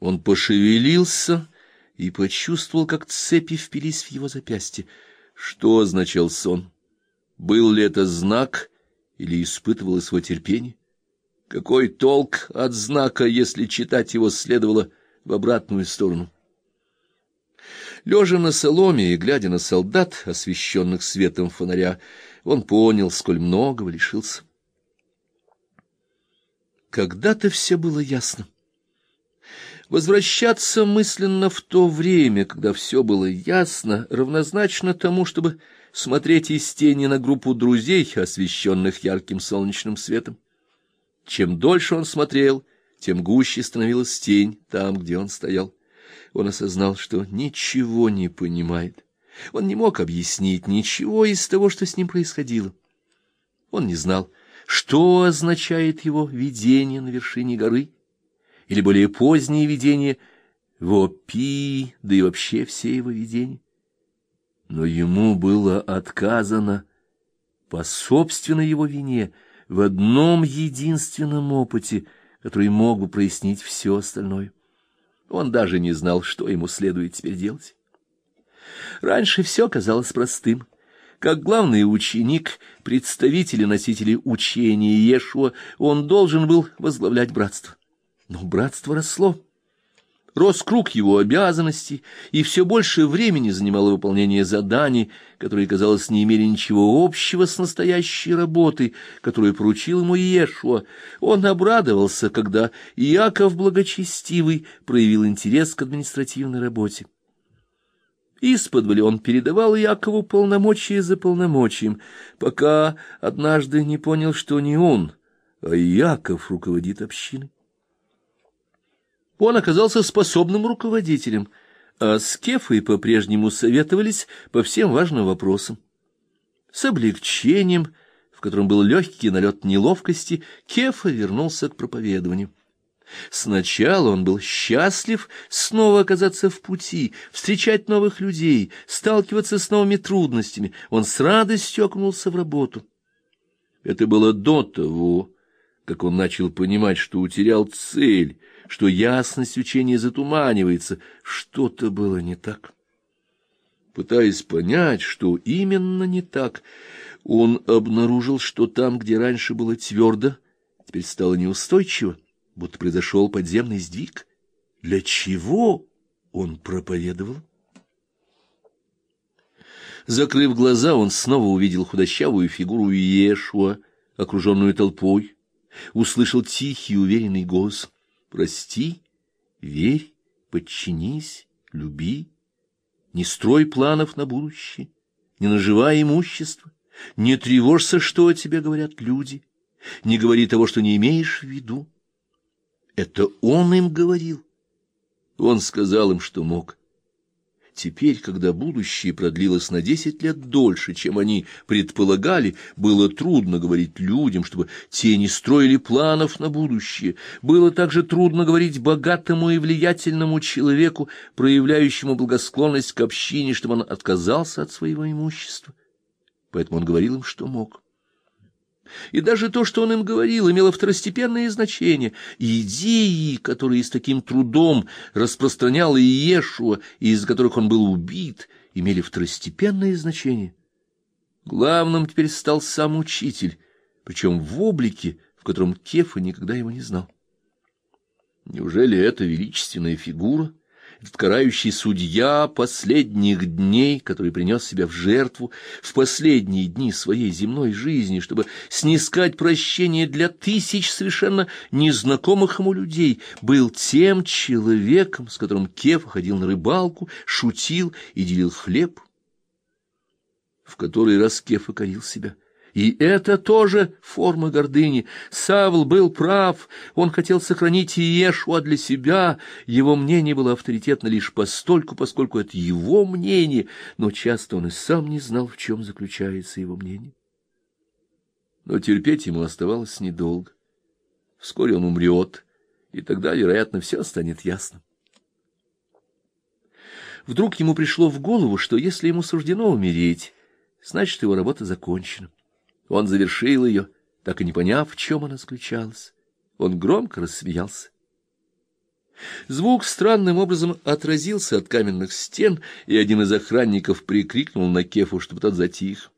Он пошевелился и почувствовал, как цепи впились в его запястье. Что означал сон? Был ли это знак или испытывалось его терпение? Какой толк от знака, если читать его следовало в обратную сторону? Лежа на соломе и глядя на солдат, освещенных светом фонаря, он понял, сколь многого лишился. Когда-то все было ясно. Возвращаться мысленно в то время, когда все было ясно, равнозначно тому, чтобы смотреть из тени на группу друзей, освещенных ярким солнечным светом. Чем дольше он смотрел, тем гуще становилась тень там, где он стоял. Он осознал, что ничего не понимает. Он не мог объяснить ничего из того, что с ним происходило. Он не знал, что означает его видение на вершине горы, или более поздние видения в Опи, да и вообще все его видения. Но ему было отказано по собственной его вине в одном единственном опыте, который мог бы прояснить все остальное. Он даже не знал, что ему следует теперь делать. Раньше все казалось простым. Как главный ученик, представитель и носитель учения Иешуа, он должен был возглавлять братство. Но братство росло. Рос круг его обязанностей, и все больше времени занимало выполнение заданий, которые, казалось, не имели ничего общего с настоящей работой, которую поручил ему Иешуа. Он обрадовался, когда Иаков Благочестивый проявил интерес к административной работе. Исподволь он передавал Якову полномочия за полномочием, пока однажды не понял, что не он, а Яков руководит общиной. Он оказался способным руководителем, а с Кефой по-прежнему советовались по всем важным вопросам. С облегчением, в котором был легкий налет неловкости, Кефа вернулся к проповедованию. Сначала он был счастлив снова оказаться в пути, встречать новых людей, сталкиваться с новыми трудностями. Он с радостью окунулся в работу. Это было до того, как он начал понимать, что утерял цель, что ясность учения затуманивается, что-то было не так. Пытаясь понять, что именно не так, он обнаружил, что там, где раньше было твердо, теперь стало неустойчиво, будто произошел подземный сдвиг. Для чего он проповедовал? Закрыв глаза, он снова увидел худощавую фигуру Иешуа, окруженную толпой, услышал тихий уверенный голос — Прости, верь, подчинись, люби. Не строй планов на будущее, не наживай имущество, не тревожься, что о тебе говорят люди, не говори того, что не имеешь в виду. Это он им говорил. Он сказал им, что мог. Теперь, когда будущее продлилось на десять лет дольше, чем они предполагали, было трудно говорить людям, чтобы те не строили планов на будущее. Было также трудно говорить богатому и влиятельному человеку, проявляющему благосклонность к общине, чтобы он отказался от своего имущества. Поэтому он говорил им, что мог. И даже то, что он им говорил, имело второстепенное значение. Идеи, которые с таким трудом распространял Иешуа, и из-за которых он был убит, имели второстепенное значение. Главным теперь стал сам учитель, причем в облике, в котором Кефа никогда его не знал. Неужели эта величественная фигура — этот карающий судья последних дней, который принес себя в жертву в последние дни своей земной жизни, чтобы снискать прощение для тысяч совершенно незнакомых ему людей, был тем человеком, с которым Кеф ходил на рыбалку, шутил и делил хлеб, в который раз Кеф окорил себя — и это тоже форма гордыни. Савл был прав, он хотел сохранить Иешуа для себя, его мнение было авторитетно лишь постольку, поскольку это его мнение, но часто он и сам не знал, в чем заключается его мнение. Но терпеть ему оставалось недолго. Вскоре он умрет, и тогда, вероятно, все станет ясным. Вдруг ему пришло в голову, что если ему суждено умереть, значит, его работа закончена. Он завершил ее, так и не поняв, в чем она заключалась. Он громко рассмеялся. Звук странным образом отразился от каменных стен, и один из охранников прикрикнул на Кефу, чтобы тот затих.